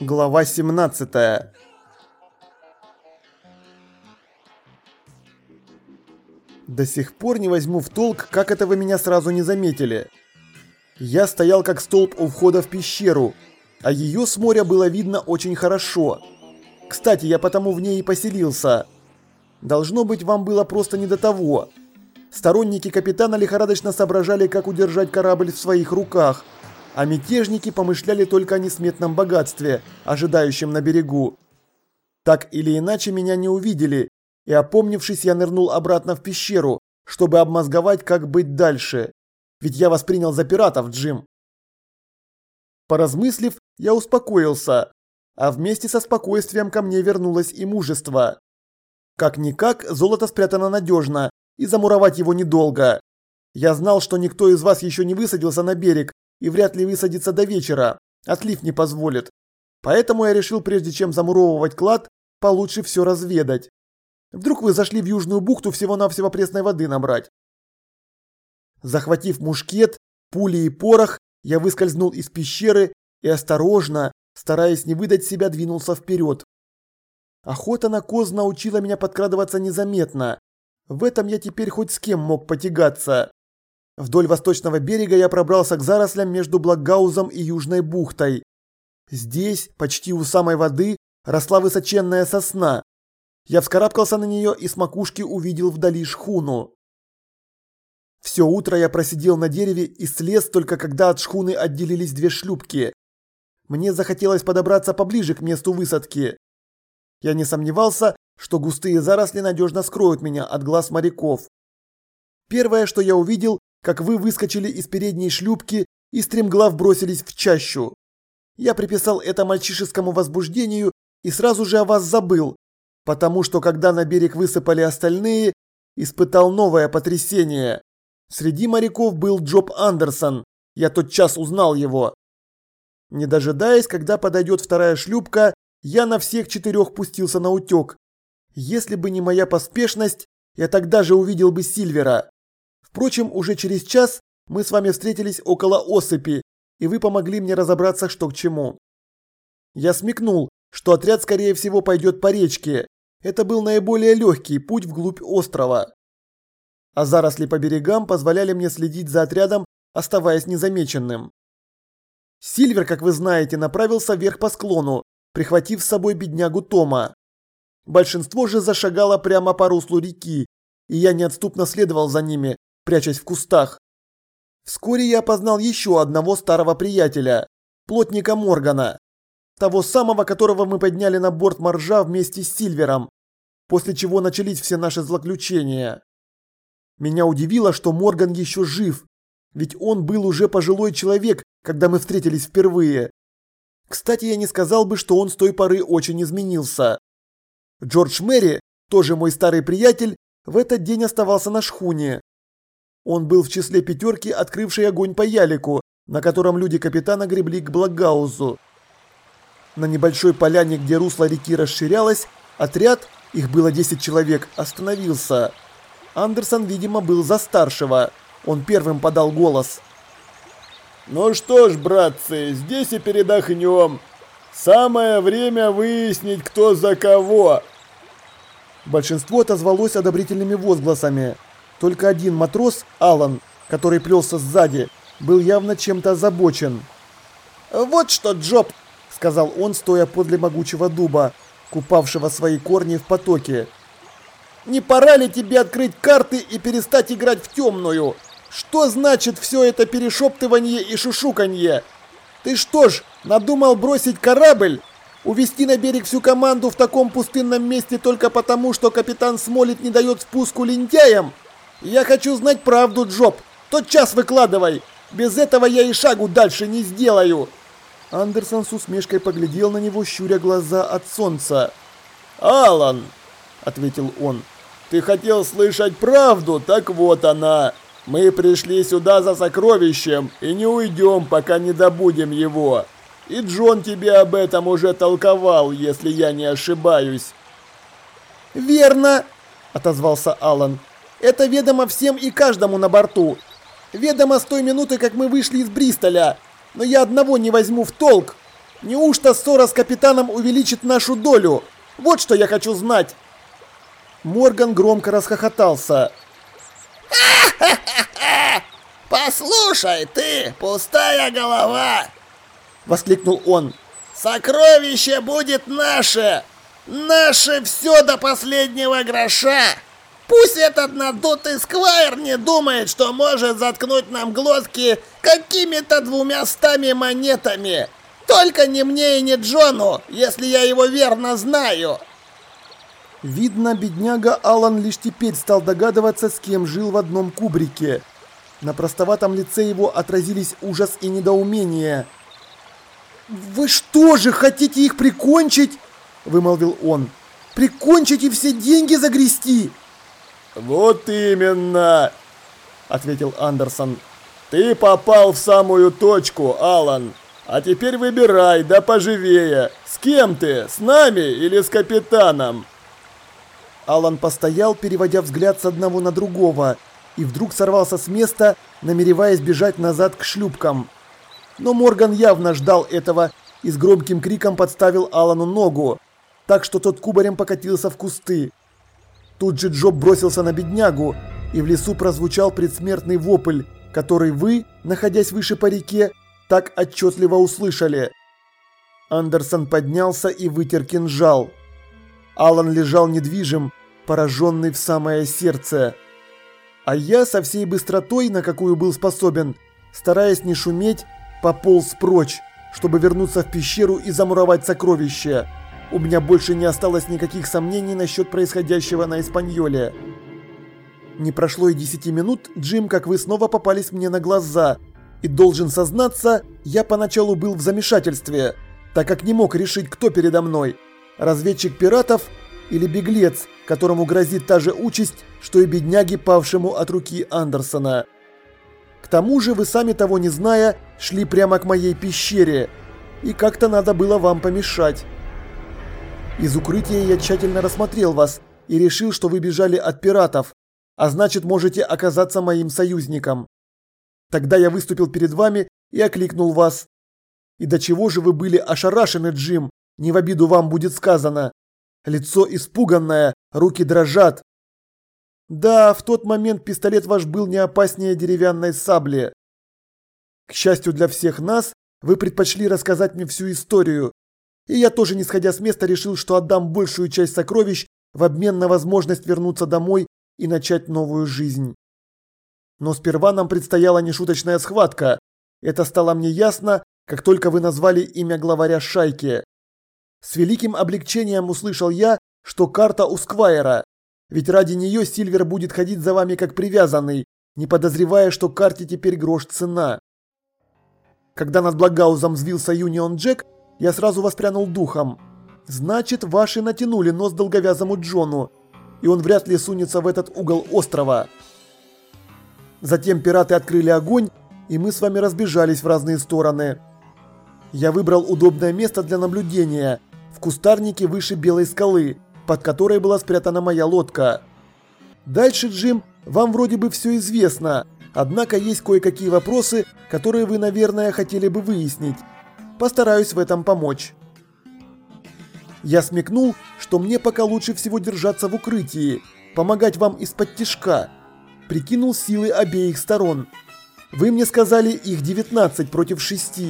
Глава 17 До сих пор не возьму в толк, как это вы меня сразу не заметили. Я стоял как столб у входа в пещеру, а ее с моря было видно очень хорошо. Кстати, я потому в ней и поселился. Должно быть, вам было просто не до того. Сторонники капитана лихорадочно соображали, как удержать корабль в своих руках, а мятежники помышляли только о несметном богатстве, ожидающем на берегу. Так или иначе меня не увидели, и опомнившись, я нырнул обратно в пещеру, чтобы обмозговать, как быть дальше. Ведь я воспринял за пиратов, Джим. Поразмыслив, я успокоился, а вместе со спокойствием ко мне вернулось и мужество. Как-никак, золото спрятано надежно, и замуровать его недолго. Я знал, что никто из вас еще не высадился на берег и вряд ли высадится до вечера, отлив не позволит. Поэтому я решил, прежде чем замуровывать клад, получше все разведать. Вдруг вы зашли в Южную бухту всего-навсего пресной воды набрать. Захватив мушкет, пули и порох, я выскользнул из пещеры и осторожно, стараясь не выдать себя, двинулся вперед. Охота на коз научила меня подкрадываться незаметно, в этом я теперь хоть с кем мог потягаться. Вдоль восточного берега я пробрался к зарослям между Благаузом и Южной бухтой. Здесь, почти у самой воды, росла высоченная сосна. Я вскарабкался на нее и с макушки увидел вдали шхуну. Все утро я просидел на дереве и слез только когда от шхуны отделились две шлюпки. Мне захотелось подобраться поближе к месту высадки. Я не сомневался, что густые заросли надежно скроют меня от глаз моряков. Первое, что я увидел, как вы выскочили из передней шлюпки и стремглав бросились в чащу. Я приписал это мальчишескому возбуждению и сразу же о вас забыл, потому что когда на берег высыпали остальные, испытал новое потрясение. Среди моряков был Джоб Андерсон, я тотчас узнал его. Не дожидаясь, когда подойдет вторая шлюпка, я на всех четырех пустился на утек, если бы не моя поспешность, я тогда же увидел бы Сильвера. Впрочем, уже через час мы с вами встретились около осыпи, и вы помогли мне разобраться, что к чему. Я смекнул, что отряд, скорее всего, пойдет по речке. Это был наиболее легкий путь вглубь острова. А заросли по берегам позволяли мне следить за отрядом, оставаясь незамеченным. Сильвер, как вы знаете, направился вверх по склону, прихватив с собой беднягу Тома. Большинство же зашагало прямо по руслу реки, и я неотступно следовал за ними, прячась в кустах. Вскоре я опознал еще одного старого приятеля, плотника Моргана, того самого, которого мы подняли на борт моржа вместе с Сильвером, после чего начались все наши злоключения. Меня удивило, что Морган еще жив, ведь он был уже пожилой человек, когда мы встретились впервые. Кстати, я не сказал бы, что он с той поры очень изменился. Джордж Мэри, тоже мой старый приятель, в этот день оставался на шхуне. Он был в числе пятерки, открывшей огонь по ялику, на котором люди капитана гребли к Благаузу. На небольшой поляне, где русло реки расширялось, отряд, их было 10 человек, остановился. Андерсон, видимо, был за старшего. Он первым подал голос. «Ну что ж, братцы, здесь и передохнем. Самое время выяснить, кто за кого. Большинство отозвалось одобрительными возгласами. Только один матрос, Алан, который плелся сзади, был явно чем-то озабочен. «Вот что, Джоб!» – сказал он, стоя подле могучего дуба, купавшего свои корни в потоке. «Не пора ли тебе открыть карты и перестать играть в темную? Что значит все это перешептывание и шушуканье? Ты что ж, надумал бросить корабль? Увести на берег всю команду в таком пустынном месте только потому, что капитан Смолит не дает спуску лентяям? Я хочу знать правду, Джоб. Тот час выкладывай. Без этого я и шагу дальше не сделаю. Андерсон с усмешкой поглядел на него, щуря глаза от солнца. «Алан!» – ответил он. «Ты хотел слышать правду? Так вот она!» Мы пришли сюда за сокровищем и не уйдем, пока не добудем его. И Джон тебе об этом уже толковал, если я не ошибаюсь. Верно, отозвался Алан. Это ведомо всем и каждому на борту. Ведомо с той минуты, как мы вышли из Бристоля. Но я одного не возьму в толк. Неужто ссора с капитаном увеличит нашу долю? Вот что я хочу знать!» Морган громко расхохотался. «Послушай ты, пустая голова!» Воскликнул он. «Сокровище будет наше! Наше все до последнего гроша! Пусть этот надутый сквайр не думает, что может заткнуть нам глотки какими-то двумястами монетами! Только не мне и не Джону, если я его верно знаю!» Видно, бедняга Алан лишь теперь стал догадываться, с кем жил в одном кубрике. На простоватом лице его отразились ужас и недоумение. «Вы что же, хотите их прикончить?» – вымолвил он. «Прикончить и все деньги загрести?» «Вот именно!» – ответил Андерсон. «Ты попал в самую точку, Алан. А теперь выбирай, да поживее. С кем ты? С нами или с капитаном?» Алан постоял, переводя взгляд с одного на другого, и вдруг сорвался с места, намереваясь бежать назад к шлюпкам. Но Морган явно ждал этого и с громким криком подставил Алану ногу, так что тот кубарем покатился в кусты. Тут же Джоб бросился на беднягу, и в лесу прозвучал предсмертный вопль, который вы, находясь выше по реке, так отчетливо услышали. Андерсон поднялся и вытер кинжал. Алан лежал недвижим, пораженный в самое сердце. А я со всей быстротой, на какую был способен, стараясь не шуметь, пополз прочь, чтобы вернуться в пещеру и замуровать сокровища. У меня больше не осталось никаких сомнений насчет происходящего на Испаньоле. Не прошло и 10 минут, Джим, как вы снова попались мне на глаза. И должен сознаться, я поначалу был в замешательстве, так как не мог решить, кто передо мной. Разведчик пиратов или беглец, которому грозит та же участь, что и бедняге, павшему от руки Андерсона. К тому же вы сами того не зная, шли прямо к моей пещере, и как-то надо было вам помешать. Из укрытия я тщательно рассмотрел вас и решил, что вы бежали от пиратов, а значит можете оказаться моим союзником. Тогда я выступил перед вами и окликнул вас. И до чего же вы были ошарашены, Джим, не в обиду вам будет сказано. Лицо испуганное, руки дрожат. Да, в тот момент пистолет ваш был не опаснее деревянной сабли. К счастью для всех нас, вы предпочли рассказать мне всю историю, и я тоже, не сходя с места, решил, что отдам большую часть сокровищ в обмен на возможность вернуться домой и начать новую жизнь. Но сперва нам предстояла нешуточная схватка. Это стало мне ясно, как только вы назвали имя главаря шайки. С великим облегчением услышал я, что карта у Сквайра. Ведь ради нее Сильвер будет ходить за вами как привязанный, не подозревая, что карте теперь грош цена. Когда над Благаузом взвился Юнион Джек, я сразу воспрянул духом. Значит, ваши натянули нос долговязому Джону, и он вряд ли сунется в этот угол острова. Затем пираты открыли огонь, и мы с вами разбежались в разные стороны. Я выбрал удобное место для наблюдения, в кустарнике выше белой скалы, под которой была спрятана моя лодка. Дальше, Джим, вам вроде бы все известно, однако есть кое-какие вопросы, которые вы, наверное, хотели бы выяснить. Постараюсь в этом помочь. Я смекнул, что мне пока лучше всего держаться в укрытии, помогать вам из-под тишка. Прикинул силы обеих сторон. Вы мне сказали их 19 против 6,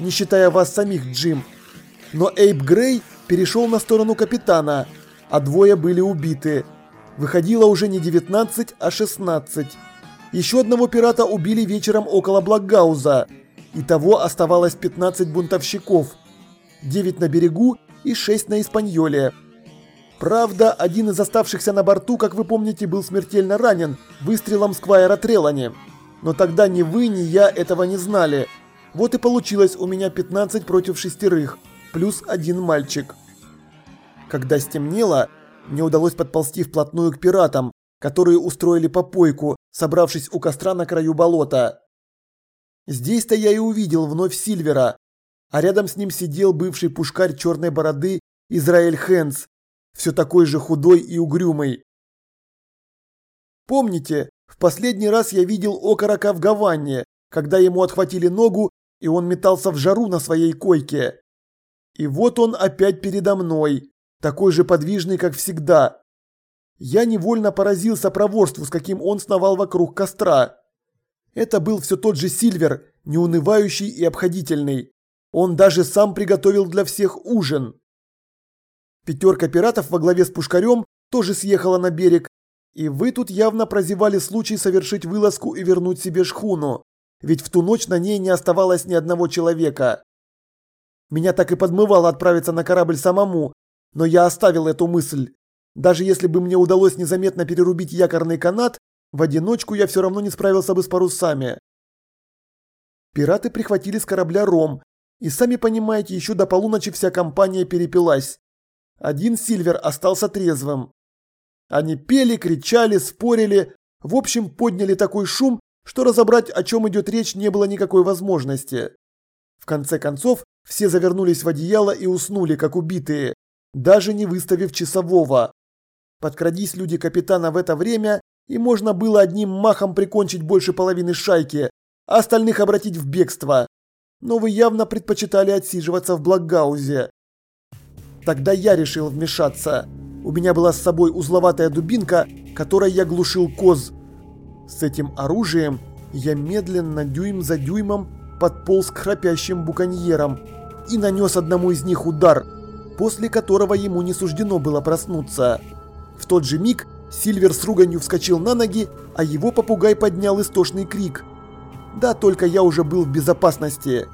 не считая вас самих, Джим. Но Эйб Грей перешел на сторону капитана, а двое были убиты. Выходило уже не 19, а 16. Еще одного пирата убили вечером около Благгауза. Итого оставалось 15 бунтовщиков, 9 на берегу и 6 на Испаньоле. Правда, один из оставшихся на борту, как вы помните, был смертельно ранен выстрелом Сквайра Трелани. Но тогда ни вы, ни я этого не знали. Вот и получилось у меня 15 против шестерых, плюс один мальчик. Когда стемнело, мне удалось подползти вплотную к пиратам, которые устроили попойку, собравшись у костра на краю болота. Здесь-то я и увидел вновь Сильвера, а рядом с ним сидел бывший пушкарь черной бороды Израиль Хэнс, все такой же худой и угрюмый. Помните, в последний раз я видел окорока в Гаване, когда ему отхватили ногу, и он метался в жару на своей койке. И вот он опять передо мной, такой же подвижный, как всегда. Я невольно поразился проворству, с каким он сновал вокруг костра. Это был все тот же Сильвер, неунывающий и обходительный. Он даже сам приготовил для всех ужин. Пятерка пиратов во главе с Пушкарем тоже съехала на берег. И вы тут явно прозевали случай совершить вылазку и вернуть себе шхуну. Ведь в ту ночь на ней не оставалось ни одного человека. Меня так и подмывало отправиться на корабль самому, но я оставил эту мысль. Даже если бы мне удалось незаметно перерубить якорный канат, в одиночку я все равно не справился бы с парусами. Пираты прихватили с корабля ром, и сами понимаете, еще до полуночи вся компания перепилась. Один Сильвер остался трезвым. Они пели, кричали, спорили, в общем подняли такой шум, что разобрать, о чем идет речь, не было никакой возможности. В конце концов, все завернулись в одеяло и уснули, как убитые, даже не выставив часового. Подкрадись люди капитана в это время, и можно было одним махом прикончить больше половины шайки, а остальных обратить в бегство. Но вы явно предпочитали отсиживаться в Благаузе. Тогда я решил вмешаться. У меня была с собой узловатая дубинка, которой я глушил коз. С этим оружием я медленно, дюйм за дюймом, подполз к храпящим буконьерам и нанес одному из них удар, после которого ему не суждено было проснуться. В тот же миг Сильвер с руганью вскочил на ноги, а его попугай поднял истошный крик. Да, только я уже был в безопасности.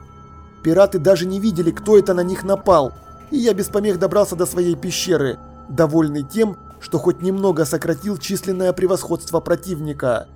Пираты даже не видели, кто это на них напал, и я без помех добрался до своей пещеры, довольный тем, что хоть немного сократил численное превосходство противника.